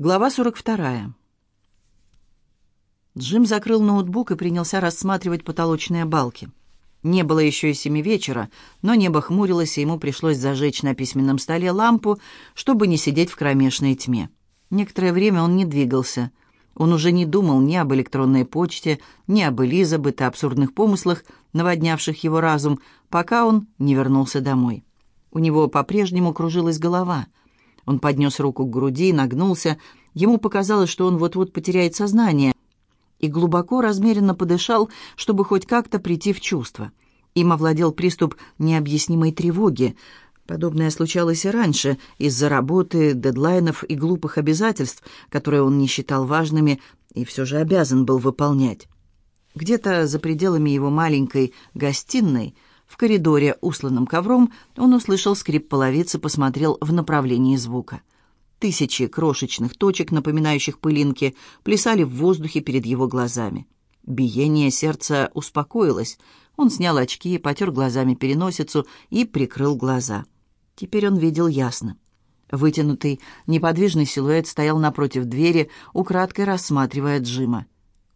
Глава 42. Джим закрыл ноутбук и принялся рассматривать потолочные балки. Не было еще и семи вечера, но небо хмурилось, и ему пришлось зажечь на письменном столе лампу, чтобы не сидеть в кромешной тьме. Некоторое время он не двигался. Он уже не думал ни об электронной почте, ни об Элизабет и абсурдных помыслах, наводнявших его разум, пока он не вернулся домой. У него по-прежнему кружилась голова — он поднес руку к груди, нагнулся. Ему показалось, что он вот-вот потеряет сознание, и глубоко, размеренно подышал, чтобы хоть как-то прийти в чувство. Им овладел приступ необъяснимой тревоги. Подобное случалось и раньше, из-за работы, дедлайнов и глупых обязательств, которые он не считал важными и все же обязан был выполнять. Где-то за пределами его маленькой гостиной – в коридоре, усланном ковром, он услышал скрип половицы, посмотрел в направлении звука. Тысячи крошечных точек, напоминающих пылинки, плясали в воздухе перед его глазами. Биение сердца успокоилось. Он снял очки, потер глазами переносицу и прикрыл глаза. Теперь он видел ясно. Вытянутый, неподвижный силуэт стоял напротив двери, украдкой рассматривая Джима.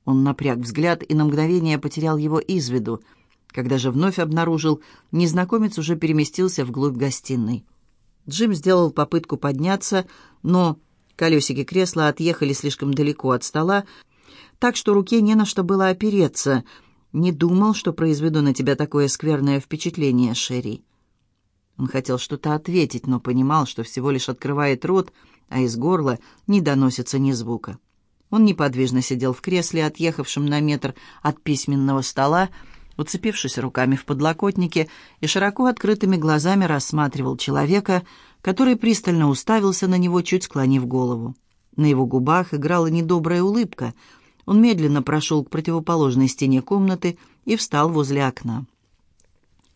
Он напряг взгляд и на мгновение потерял его из виду — когда же вновь обнаружил, незнакомец уже переместился вглубь гостиной. Джим сделал попытку подняться, но колесики кресла отъехали слишком далеко от стола, так что руке не на что было опереться. «Не думал, что произведу на тебя такое скверное впечатление, Шерри». Он хотел что-то ответить, но понимал, что всего лишь открывает рот, а из горла не доносится ни звука. Он неподвижно сидел в кресле, отъехавшем на метр от письменного стола, уцепившись руками в подлокотнике и широко открытыми глазами рассматривал человека, который пристально уставился на него, чуть склонив голову. На его губах играла недобрая улыбка. Он медленно прошел к противоположной стене комнаты и встал возле окна.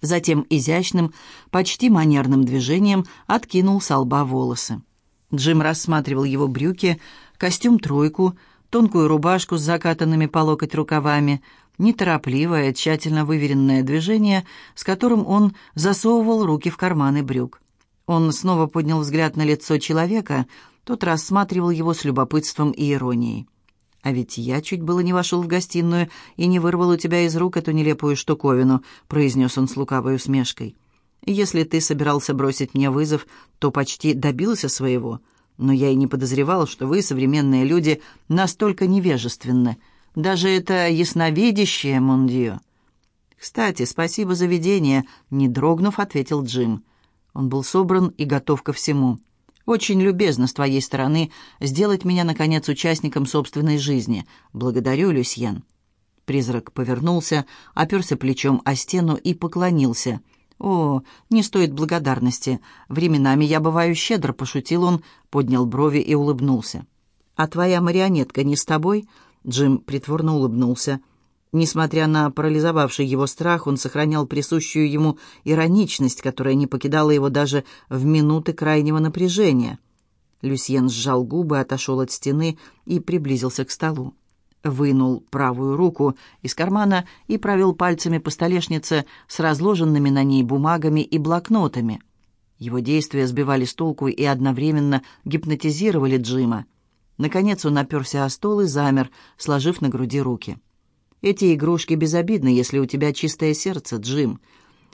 Затем изящным, почти манерным движением откинул с лба волосы. Джим рассматривал его брюки, костюм-тройку, тонкую рубашку с закатанными по локоть рукавами, неторопливое, тщательно выверенное движение, с которым он засовывал руки в карманы брюк. Он снова поднял взгляд на лицо человека, тот рассматривал его с любопытством и иронией. «А ведь я чуть было не вошел в гостиную и не вырвал у тебя из рук эту нелепую штуковину», произнес он с лукавой усмешкой. «Если ты собирался бросить мне вызов, то почти добился своего. Но я и не подозревал, что вы, современные люди, настолько невежественны». Даже это ясновидящее, Мондио. «Кстати, спасибо за видение», — не дрогнув, ответил Джим. Он был собран и готов ко всему. «Очень любезно с твоей стороны сделать меня, наконец, участником собственной жизни. Благодарю, Люсьен». Призрак повернулся, оперся плечом о стену и поклонился. «О, не стоит благодарности. Временами я бываю щедро», — пошутил он, поднял брови и улыбнулся. «А твоя марионетка не с тобой?» Джим притворно улыбнулся. Несмотря на парализовавший его страх, он сохранял присущую ему ироничность, которая не покидала его даже в минуты крайнего напряжения. Люсьен сжал губы, отошел от стены и приблизился к столу. Вынул правую руку из кармана и провел пальцами по столешнице с разложенными на ней бумагами и блокнотами. Его действия сбивали с толку и одновременно гипнотизировали Джима. Наконец он оперся о стол и замер, сложив на груди руки. «Эти игрушки безобидны, если у тебя чистое сердце, Джим.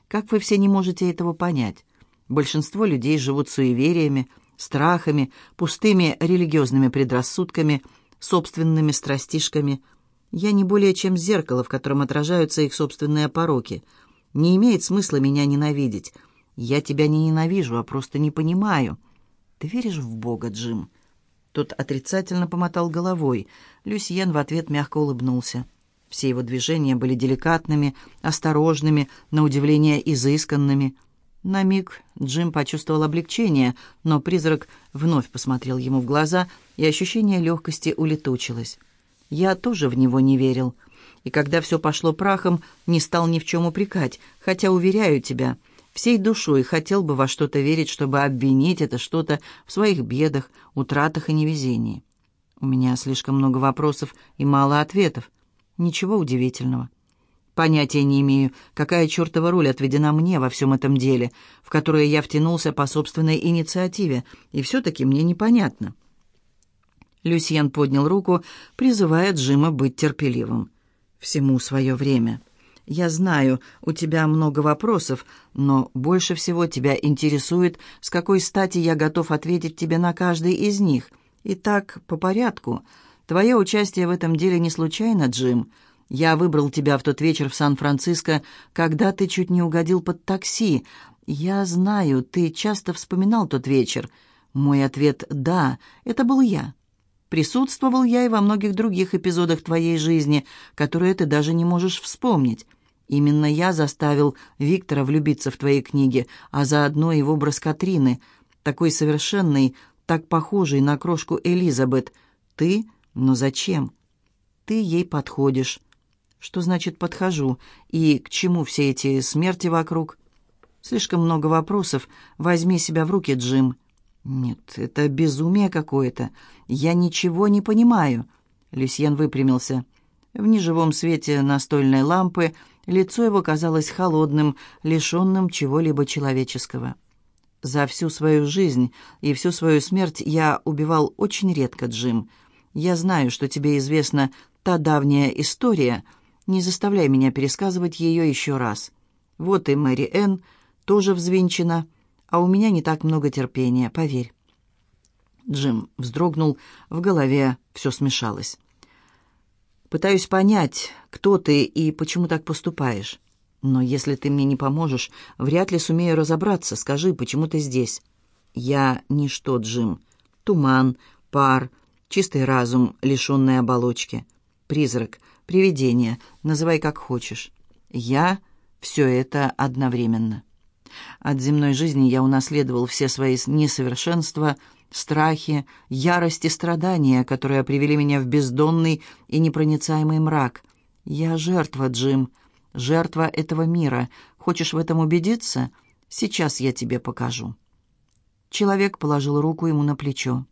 Как вы все не можете этого понять? Большинство людей живут суевериями, страхами, пустыми религиозными предрассудками, собственными страстишками. Я не более чем зеркало, в котором отражаются их собственные пороки. Не имеет смысла меня ненавидеть. Я тебя не ненавижу, а просто не понимаю. Ты веришь в Бога, Джим?» Тот отрицательно помотал головой. Люсьен в ответ мягко улыбнулся. Все его движения были деликатными, осторожными, на удивление изысканными. На миг Джим почувствовал облегчение, но призрак вновь посмотрел ему в глаза, и ощущение легкости улетучилось. Я тоже в него не верил. И когда все пошло прахом, не стал ни в чем упрекать, хотя, уверяю тебя, — всей душой хотел бы во что-то верить, чтобы обвинить это что-то в своих бедах, утратах и невезении. У меня слишком много вопросов и мало ответов. Ничего удивительного. Понятия не имею, какая чертова роль отведена мне во всем этом деле, в которое я втянулся по собственной инициативе, и все-таки мне непонятно. Люсьен поднял руку, призывая Джима быть терпеливым. «Всему свое время. Я знаю, у тебя много вопросов, но больше всего тебя интересует, с какой стати я готов ответить тебе на каждый из них. Итак, по порядку. Твое участие в этом деле не случайно, Джим. Я выбрал тебя в тот вечер в Сан-Франциско, когда ты чуть не угодил под такси. Я знаю, ты часто вспоминал тот вечер. Мой ответ «да», это был я». Присутствовал я и во многих других эпизодах твоей жизни, которые ты даже не можешь вспомнить. Именно я заставил Виктора влюбиться в твои книги, а заодно и в образ Катрины, такой совершенный, так похожий на крошку Элизабет. Ты? Но зачем? Ты ей подходишь. Что значит «подхожу»? И к чему все эти смерти вокруг? Слишком много вопросов. Возьми себя в руки, Джим. «Нет, это безумие какое-то. Я ничего не понимаю». Люсьен выпрямился. В неживом свете настольной лампы лицо его казалось холодным, лишенным чего-либо человеческого. «За всю свою жизнь и всю свою смерть я убивал очень редко, Джим. Я знаю, что тебе известна та давняя история. Не заставляй меня пересказывать ее еще раз. Вот и Мэри Энн тоже взвинчена» а у меня не так много терпения, поверь». Джим вздрогнул, в голове все смешалось. «Пытаюсь понять, кто ты и почему так поступаешь. Но если ты мне не поможешь, вряд ли сумею разобраться. Скажи, почему ты здесь?» «Я ничто, Джим. Туман, пар, чистый разум, лишенный оболочки. Призрак, привидение, называй как хочешь. Я — все это одновременно». От земной жизни я унаследовал все свои несовершенства, страхи, ярость и страдания, которые привели меня в бездонный и непроницаемый мрак. Я жертва, Джим, жертва этого мира. Хочешь в этом убедиться? Сейчас я тебе покажу». Человек положил руку ему на плечо.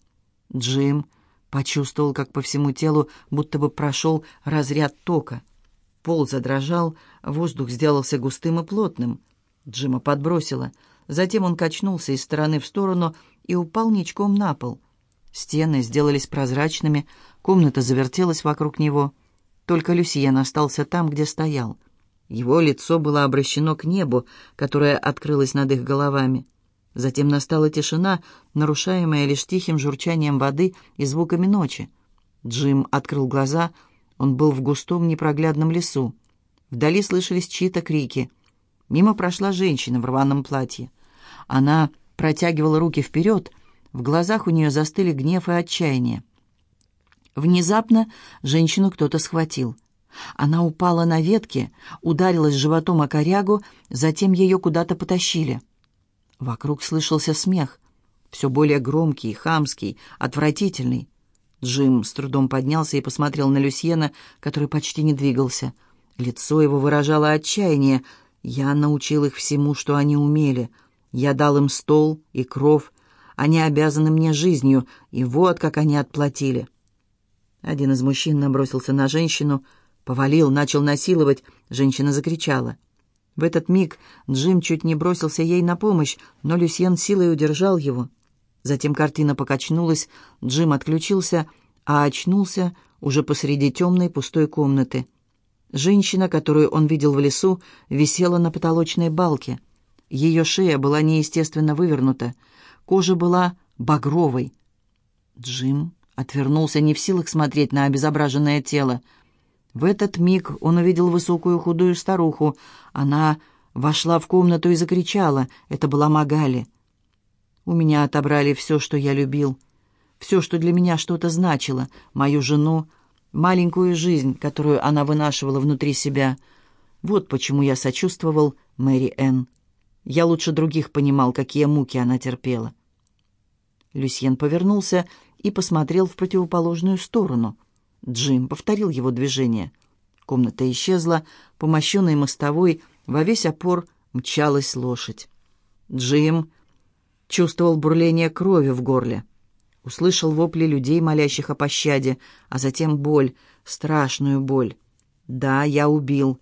Джим почувствовал, как по всему телу будто бы прошел разряд тока. Пол задрожал, воздух сделался густым и плотным. Джима подбросило. Затем он качнулся из стороны в сторону и упал ничком на пол. Стены сделались прозрачными, комната завертелась вокруг него. Только Люсьен остался там, где стоял. Его лицо было обращено к небу, которое открылось над их головами. Затем настала тишина, нарушаемая лишь тихим журчанием воды и звуками ночи. Джим открыл глаза, он был в густом непроглядном лесу. Вдали слышались чьи-то крики — Мимо прошла женщина в рваном платье. Она протягивала руки вперед, в глазах у нее застыли гнев и отчаяние. Внезапно женщину кто-то схватил. Она упала на ветке, ударилась животом о корягу, затем ее куда-то потащили. Вокруг слышался смех, все более громкий, хамский, отвратительный. Джим с трудом поднялся и посмотрел на Люсьена, который почти не двигался. Лицо его выражало отчаяние, я научил их всему, что они умели. Я дал им стол и кров. Они обязаны мне жизнью, и вот как они отплатили. Один из мужчин набросился на женщину, повалил, начал насиловать. Женщина закричала. В этот миг Джим чуть не бросился ей на помощь, но Люсьен силой удержал его. Затем картина покачнулась, Джим отключился, а очнулся уже посреди темной пустой комнаты. Женщина, которую он видел в лесу, висела на потолочной балке. Ее шея была неестественно вывернута, кожа была багровой. Джим отвернулся не в силах смотреть на обезображенное тело. В этот миг он увидел высокую худую старуху. Она вошла в комнату и закричала. Это была Магали. «У меня отобрали все, что я любил, все, что для меня что-то значило, мою жену, маленькую жизнь, которую она вынашивала внутри себя. Вот почему я сочувствовал Мэри Энн. Я лучше других понимал, какие муки она терпела. Люсьен повернулся и посмотрел в противоположную сторону. Джим повторил его движение. Комната исчезла, по мощенной мостовой во весь опор мчалась лошадь. Джим чувствовал бурление крови в горле. Услышал вопли людей, молящих о пощаде, а затем боль, страшную боль. «Да, я убил.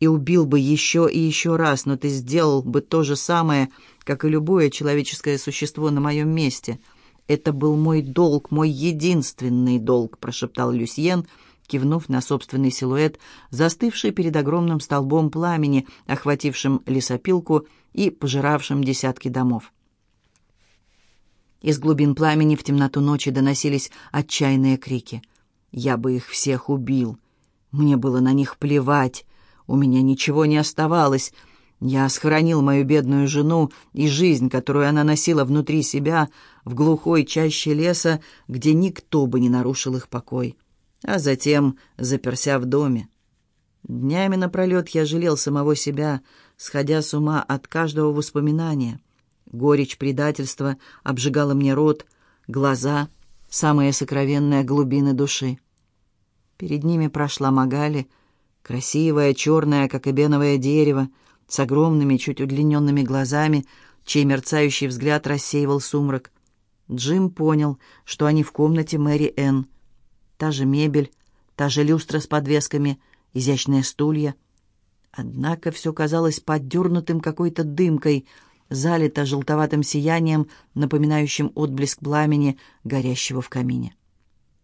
И убил бы еще и еще раз, но ты сделал бы то же самое, как и любое человеческое существо на моем месте. «Это был мой долг, мой единственный долг», — прошептал Люсьен, кивнув на собственный силуэт, застывший перед огромным столбом пламени, охватившим лесопилку и пожиравшим десятки домов. Из глубин пламени в темноту ночи доносились отчаянные крики. «Я бы их всех убил. Мне было на них плевать. У меня ничего не оставалось. Я схоронил мою бедную жену и жизнь, которую она носила внутри себя, в глухой чаще леса, где никто бы не нарушил их покой. А затем заперся в доме. Днями напролет я жалел самого себя, сходя с ума от каждого воспоминания». Горечь предательства обжигала мне рот, глаза, самые сокровенные глубины души. Перед ними прошла Магали, красивая, черная, как эбеновое дерево, с огромными, чуть удлиненными глазами, чей мерцающий взгляд рассеивал сумрак. Джим понял, что они в комнате Мэри Энн. Та же мебель, та же люстра с подвесками, изящные стулья. Однако все казалось поддернутым какой-то дымкой — залито желтоватым сиянием, напоминающим отблеск пламени, горящего в камине.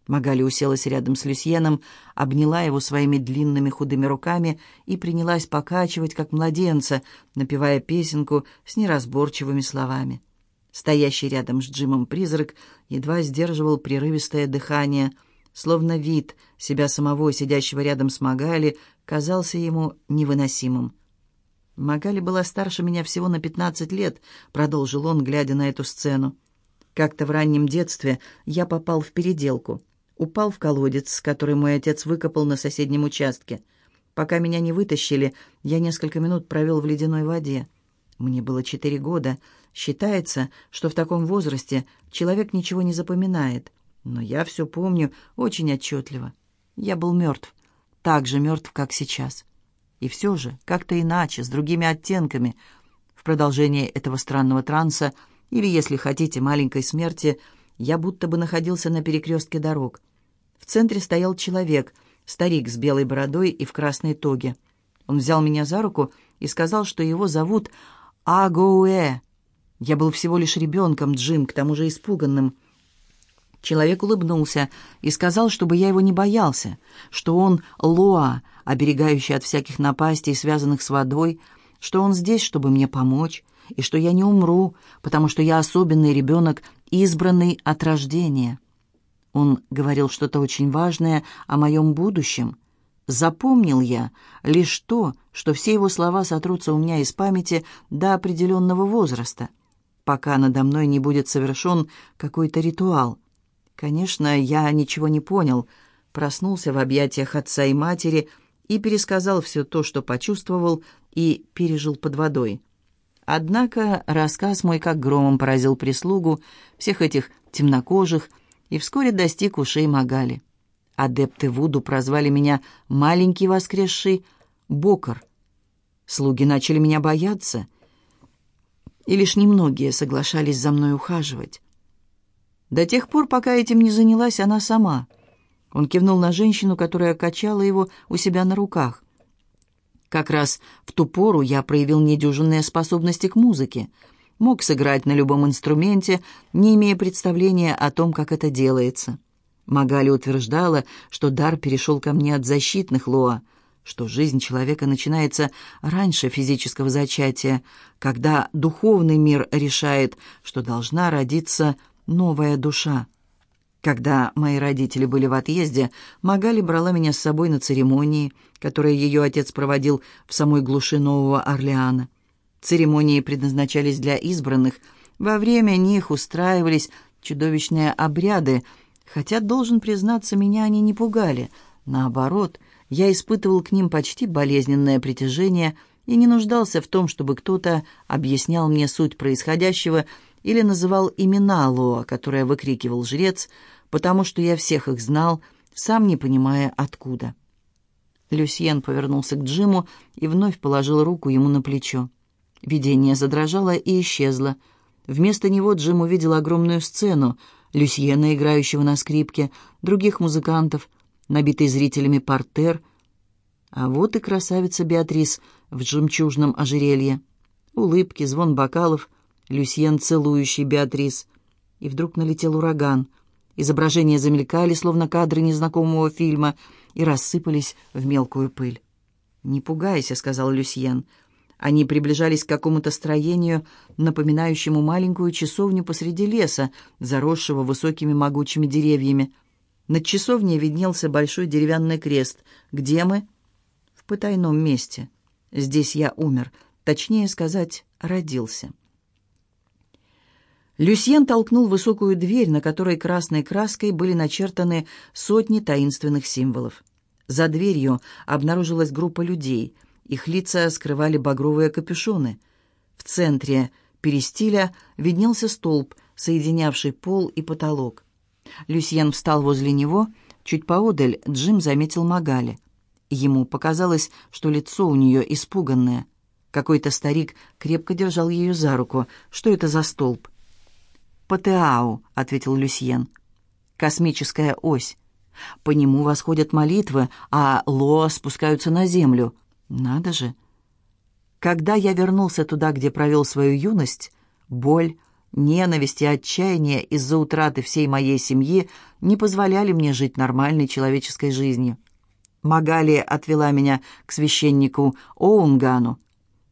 Магали уселась рядом с Люсьеном, обняла его своими длинными худыми руками и принялась покачивать, как младенца, напевая песенку с неразборчивыми словами. Стоящий рядом с Джимом призрак едва сдерживал прерывистое дыхание, словно вид себя самого, сидящего рядом с Магали, казался ему невыносимым. «Магали была старше меня всего на пятнадцать лет», — продолжил он, глядя на эту сцену. «Как-то в раннем детстве я попал в переделку. Упал в колодец, который мой отец выкопал на соседнем участке. Пока меня не вытащили, я несколько минут провел в ледяной воде. Мне было четыре года. Считается, что в таком возрасте человек ничего не запоминает. Но я все помню очень отчетливо. Я был мертв, так же мертв, как сейчас». И все же, как-то иначе, с другими оттенками. В продолжение этого странного транса, или, если хотите, маленькой смерти, я будто бы находился на перекрестке дорог. В центре стоял человек, старик с белой бородой и в красной тоге. Он взял меня за руку и сказал, что его зовут Агоуэ. Я был всего лишь ребенком, Джим, к тому же испуганным. Человек улыбнулся и сказал, чтобы я его не боялся, что он Лоа, оберегающий от всяких напастей, связанных с водой, что он здесь, чтобы мне помочь, и что я не умру, потому что я особенный ребенок, избранный от рождения. Он говорил что-то очень важное о моем будущем. Запомнил я лишь то, что все его слова сотрутся у меня из памяти до определенного возраста, пока надо мной не будет совершен какой-то ритуал — Конечно, я ничего не понял. Проснулся в объятиях отца и матери и пересказал все то, что почувствовал и пережил под водой. Однако рассказ мой как громом поразил прислугу, всех этих темнокожих, и вскоре достиг ушей Магали. Адепты Вуду прозвали меня «маленький воскресший Бокар». Слуги начали меня бояться, и лишь немногие соглашались за мной ухаживать. До тех пор, пока этим не занялась она сама. Он кивнул на женщину, которая качала его у себя на руках. Как раз в ту пору я проявил недюжинные способности к музыке. Мог сыграть на любом инструменте, не имея представления о том, как это делается. Магали утверждала, что дар перешел ко мне от защитных Лоа, что жизнь человека начинается раньше физического зачатия, когда духовный мир решает, что должна родиться новая душа. Когда мои родители были в отъезде, Магали брала меня с собой на церемонии, которые ее отец проводил в самой глуши Нового Орлеана. Церемонии предназначались для избранных, во время них устраивались чудовищные обряды, хотя, должен признаться, меня они не пугали. Наоборот, я испытывал к ним почти болезненное притяжение и не нуждался в том, чтобы кто-то объяснял мне суть происходящего или называл имена Лоа, которое выкрикивал жрец, потому что я всех их знал, сам не понимая откуда. Люсьен повернулся к Джиму и вновь положил руку ему на плечо. Видение задрожало и исчезло. Вместо него Джим увидел огромную сцену, Люсьена, играющего на скрипке, других музыкантов, набитый зрителями портер. А вот и красавица Беатрис в жемчужном ожерелье. Улыбки, звон бокалов, Люсьен, целующий Беатрис. И вдруг налетел ураган. Изображения замелькали, словно кадры незнакомого фильма, и рассыпались в мелкую пыль. «Не пугайся», — сказал Люсьен. Они приближались к какому-то строению, напоминающему маленькую часовню посреди леса, заросшего высокими могучими деревьями. Над часовней виднелся большой деревянный крест. «Где мы?» «В потайном месте. Здесь я умер. Точнее сказать, родился». Люсьен толкнул высокую дверь, на которой красной краской были начертаны сотни таинственных символов. За дверью обнаружилась группа людей. Их лица скрывали багровые капюшоны. В центре перистиля виднелся столб, соединявший пол и потолок. Люсьен встал возле него. Чуть поодаль Джим заметил Магали. Ему показалось, что лицо у нее испуганное. Какой-то старик крепко держал ее за руку. Что это за столб? «Патеау», — ответил Люсьен. «Космическая ось. По нему восходят молитвы, а Лоа спускаются на землю. Надо же!» Когда я вернулся туда, где провел свою юность, боль, ненависть и отчаяние из-за утраты всей моей семьи не позволяли мне жить нормальной человеческой жизнью. Магали отвела меня к священнику Оунгану.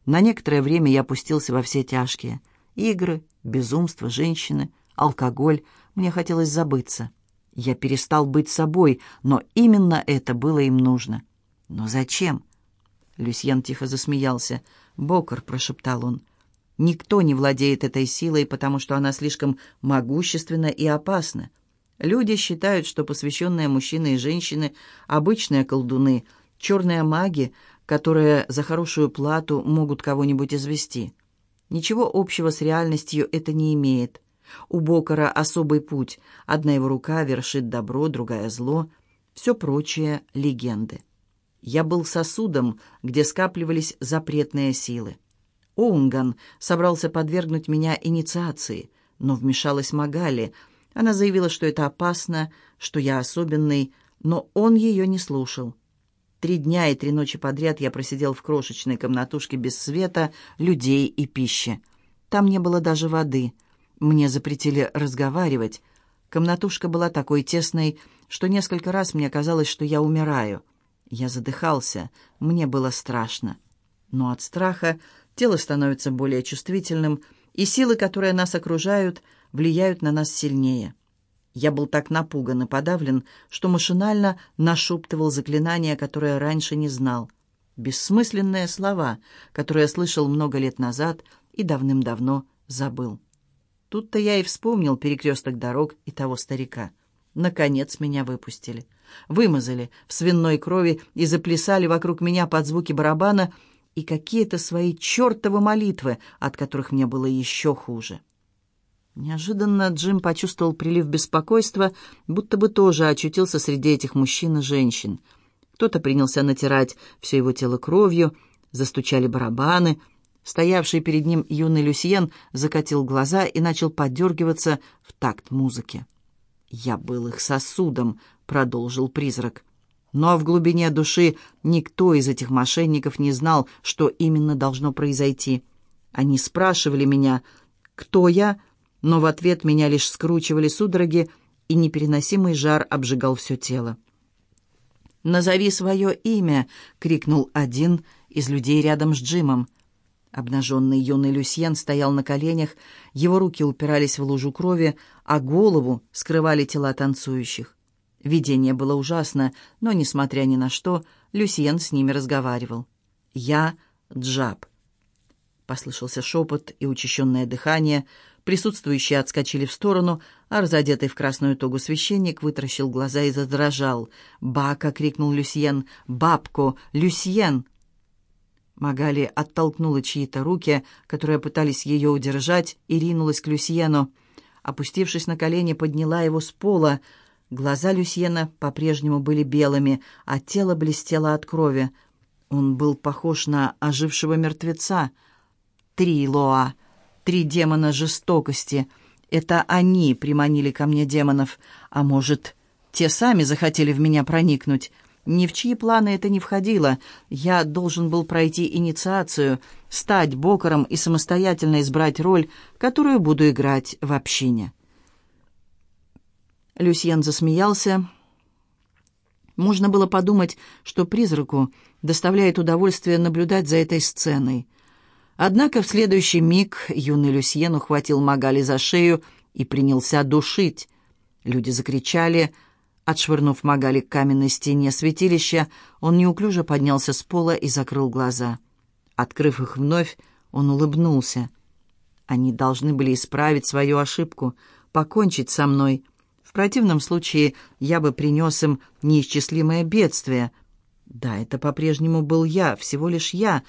На некоторое время я опустился во все тяжкие. Игры, безумство, женщины, алкоголь. Мне хотелось забыться. Я перестал быть собой, но именно это было им нужно. Но зачем? Люсьен тихо засмеялся. «Бокер», — прошептал он, — «никто не владеет этой силой, потому что она слишком могущественна и опасна. Люди считают, что посвященные мужчины и женщины — обычные колдуны, черные маги, которые за хорошую плату могут кого-нибудь извести. Ничего общего с реальностью это не имеет. У Бокара особый путь. Одна его рука вершит добро, другая — зло. Все прочее — легенды. Я был сосудом, где скапливались запретные силы. Оунган собрался подвергнуть меня инициации, но вмешалась Магали. Она заявила, что это опасно, что я особенный, но он ее не слушал. Три дня и три ночи подряд я просидел в крошечной комнатушке без света, людей и пищи. Там не было даже воды. Мне запретили разговаривать. Комнатушка была такой тесной, что несколько раз мне казалось, что я умираю. Я задыхался, мне было страшно. Но от страха тело становится более чувствительным, и силы, которые нас окружают, влияют на нас сильнее. Я был так напуган и подавлен, что машинально нашептывал заклинания, которые раньше не знал. Бессмысленные слова, которые слышал много лет назад и давным-давно забыл. Тут-то я и вспомнил перекресток дорог и того старика. Наконец меня выпустили. Вымазали в свиной крови и заплясали вокруг меня под звуки барабана и какие-то свои чертовы молитвы, от которых мне было еще хуже. Неожиданно Джим почувствовал прилив беспокойства, будто бы тоже очутился среди этих мужчин и женщин. Кто-то принялся натирать все его тело кровью, застучали барабаны. Стоявший перед ним юный Люсьен закатил глаза и начал подергиваться в такт музыки. «Я был их сосудом», — продолжил призрак. Но в глубине души никто из этих мошенников не знал, что именно должно произойти. Они спрашивали меня, кто я, — но в ответ меня лишь скручивали судороги, и непереносимый жар обжигал все тело. «Назови свое имя!» — крикнул один из людей рядом с Джимом. Обнаженный юный Люсьен стоял на коленях, его руки упирались в лужу крови, а голову скрывали тела танцующих. Видение было ужасно, но, несмотря ни на что, Люсьен с ними разговаривал. «Я Джаб». Послышался шепот и учащенное дыхание — Присутствующие отскочили в сторону, а разодетый в красную тогу священник вытаращил глаза и задрожал. «Бака!» — крикнул Люсьен. «Бабко! Люсьен!» Магали оттолкнула чьи-то руки, которые пытались ее удержать, и ринулась к Люсьену. Опустившись на колени, подняла его с пола. Глаза Люсьена по-прежнему были белыми, а тело блестело от крови. Он был похож на ожившего мертвеца. «Три, Лоа!» Три демона жестокости. Это они приманили ко мне демонов. А может, те сами захотели в меня проникнуть? Ни в чьи планы это не входило. Я должен был пройти инициацию, стать бокером и самостоятельно избрать роль, которую буду играть в общине. Люсьен засмеялся. Можно было подумать, что призраку доставляет удовольствие наблюдать за этой сценой. Однако в следующий миг юный Люсьен ухватил Магали за шею и принялся душить. Люди закричали. Отшвырнув Магали к каменной стене святилища, он неуклюже поднялся с пола и закрыл глаза. Открыв их вновь, он улыбнулся. Они должны были исправить свою ошибку, покончить со мной. В противном случае я бы принес им неисчислимое бедствие. Да, это по-прежнему был я, всего лишь я,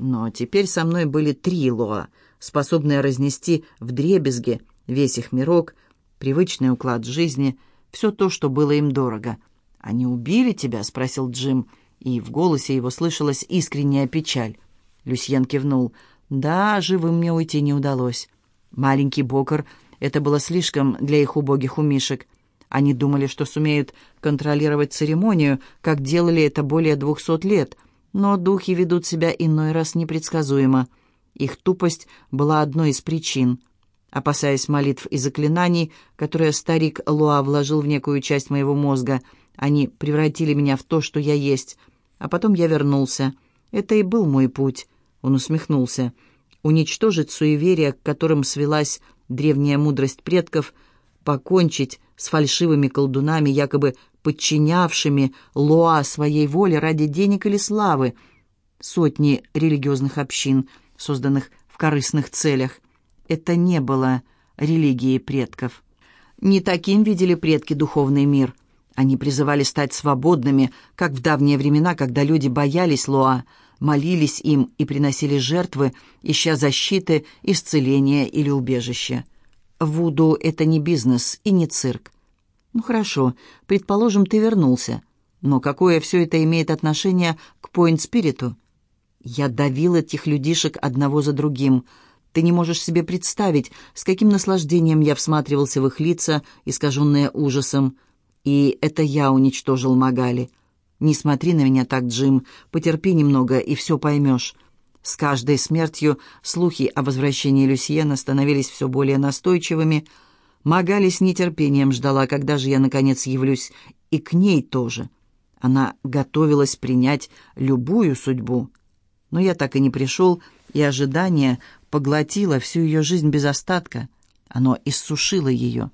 но теперь со мной были три Лоа, способные разнести вдребезги весь их мирок, привычный уклад жизни, все то, что было им дорого. «Они убили тебя?» — спросил Джим, и в голосе его слышалась искренняя печаль. Люсьен кивнул. «Да, живым мне уйти не удалось. Маленький Бокер — это было слишком для их убогих умишек. Они думали, что сумеют контролировать церемонию, как делали это более двухсот лет, но духи ведут себя иной раз непредсказуемо. Их тупость была одной из причин — Опасаясь молитв и заклинаний, которые старик Луа вложил в некую часть моего мозга, они превратили меня в то, что я есть. А потом я вернулся. Это и был мой путь. Он усмехнулся. Уничтожить суеверия, к которым свелась древняя мудрость предков, покончить с фальшивыми колдунами, якобы подчинявшими Луа своей воле ради денег или славы. Сотни религиозных общин, созданных в корыстных целях — это не было религией предков. Не таким видели предки духовный мир. Они призывали стать свободными, как в давние времена, когда люди боялись Лоа, молились им и приносили жертвы, ища защиты, исцеления или убежища. Вуду — это не бизнес и не цирк. Ну хорошо, предположим, ты вернулся. Но какое все это имеет отношение к Пойнт-Спириту? Я давил этих людишек одного за другим — ты не можешь себе представить, с каким наслаждением я всматривался в их лица, искаженные ужасом. И это я уничтожил Магали. Не смотри на меня так, Джим. Потерпи немного, и все поймешь. С каждой смертью слухи о возвращении Люсьена становились все более настойчивыми. Магали с нетерпением ждала, когда же я, наконец, явлюсь, и к ней тоже. Она готовилась принять любую судьбу. Но я так и не пришел, и ожидание поглотило всю ее жизнь без остатка. Оно иссушило ее.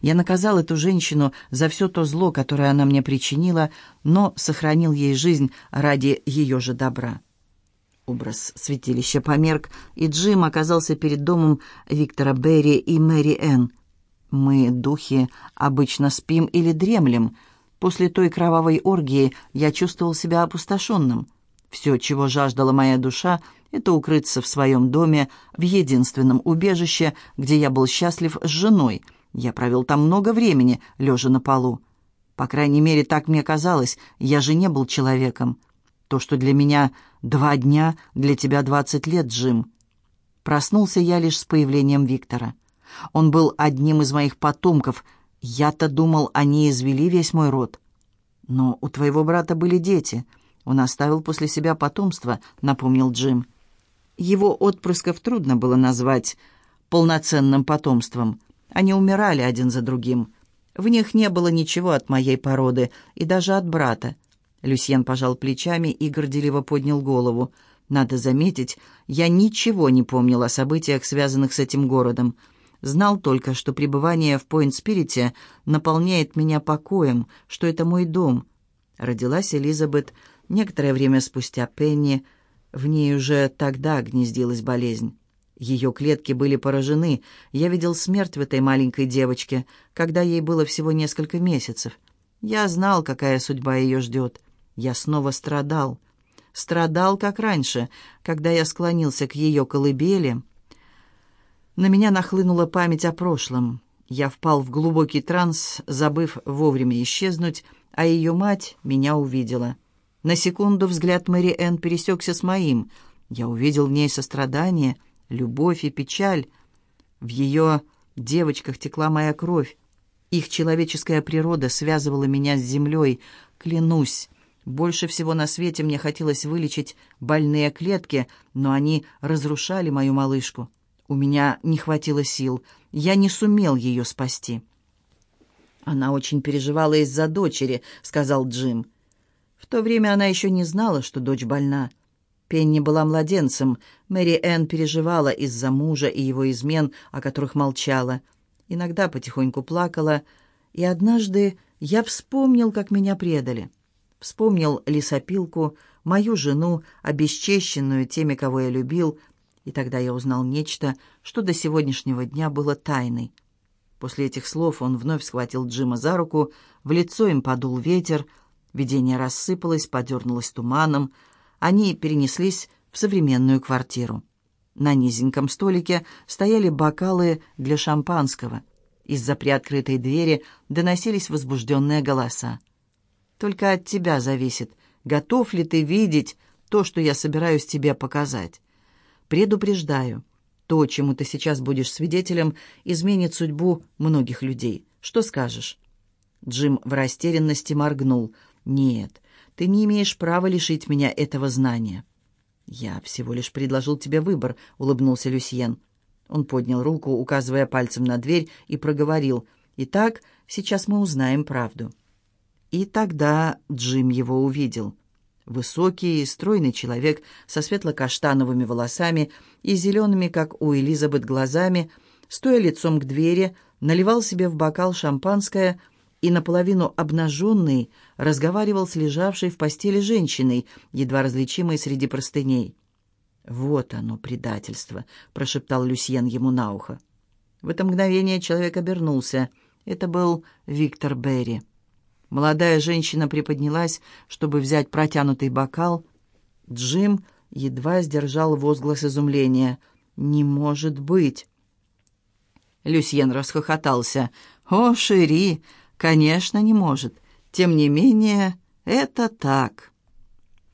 Я наказал эту женщину за все то зло, которое она мне причинила, но сохранил ей жизнь ради ее же добра. Образ святилища померк, и Джим оказался перед домом Виктора Берри и Мэри Энн. Мы, духи, обычно спим или дремлем. После той кровавой оргии я чувствовал себя опустошенным. Все, чего жаждала моя душа, это укрыться в своем доме, в единственном убежище, где я был счастлив с женой. Я провел там много времени, лежа на полу. По крайней мере, так мне казалось, я же не был человеком. То, что для меня два дня, для тебя двадцать лет, Джим. Проснулся я лишь с появлением Виктора. Он был одним из моих потомков. Я-то думал, они извели весь мой род. Но у твоего брата были дети — он оставил после себя потомство, напомнил Джим. Его отпрысков трудно было назвать полноценным потомством. Они умирали один за другим. В них не было ничего от моей породы и даже от брата. Люсьен пожал плечами и горделиво поднял голову. Надо заметить, я ничего не помнил о событиях, связанных с этим городом. Знал только, что пребывание в Пойнт-Спирите наполняет меня покоем, что это мой дом. Родилась Элизабет Некоторое время спустя Пенни, в ней уже тогда гнездилась болезнь. Ее клетки были поражены. Я видел смерть в этой маленькой девочке, когда ей было всего несколько месяцев. Я знал, какая судьба ее ждет. Я снова страдал. Страдал, как раньше, когда я склонился к ее колыбели. На меня нахлынула память о прошлом. Я впал в глубокий транс, забыв вовремя исчезнуть, а ее мать меня увидела — на секунду взгляд Мэри Энн пересекся с моим. Я увидел в ней сострадание, любовь и печаль. В ее девочках текла моя кровь. Их человеческая природа связывала меня с землей. Клянусь, больше всего на свете мне хотелось вылечить больные клетки, но они разрушали мою малышку. У меня не хватило сил, я не сумел ее спасти. «Она очень переживала из-за дочери», — сказал Джим. В то время она еще не знала, что дочь больна. Пенни была младенцем. Мэри Энн переживала из-за мужа и его измен, о которых молчала. Иногда потихоньку плакала. И однажды я вспомнил, как меня предали. Вспомнил лесопилку, мою жену, обесчещенную теми, кого я любил, и тогда я узнал нечто, что до сегодняшнего дня было тайной. После этих слов он вновь схватил Джима за руку, в лицо им подул ветер, видение рассыпалось, подернулось туманом, они перенеслись в современную квартиру. На низеньком столике стояли бокалы для шампанского. Из-за приоткрытой двери доносились возбужденные голоса. «Только от тебя зависит, готов ли ты видеть то, что я собираюсь тебе показать. Предупреждаю, то, чему ты сейчас будешь свидетелем, изменит судьбу многих людей. Что скажешь?» Джим в растерянности моргнул. «Нет, ты не имеешь права лишить меня этого знания». «Я всего лишь предложил тебе выбор», — улыбнулся Люсьен. Он поднял руку, указывая пальцем на дверь, и проговорил. «Итак, сейчас мы узнаем правду». И тогда Джим его увидел. Высокий, стройный человек со светло-каштановыми волосами и зелеными, как у Элизабет, глазами, стоя лицом к двери, наливал себе в бокал шампанское и наполовину обнаженный разговаривал с лежавшей в постели женщиной, едва различимой среди простыней. «Вот оно, предательство», — прошептал Люсьен ему на ухо. В это мгновение человек обернулся. Это был Виктор Берри. Молодая женщина приподнялась, чтобы взять протянутый бокал. Джим едва сдержал возглас изумления. «Не может быть!» Люсьен расхохотался. «О, Шери, конечно, не может. Тем не менее, это так».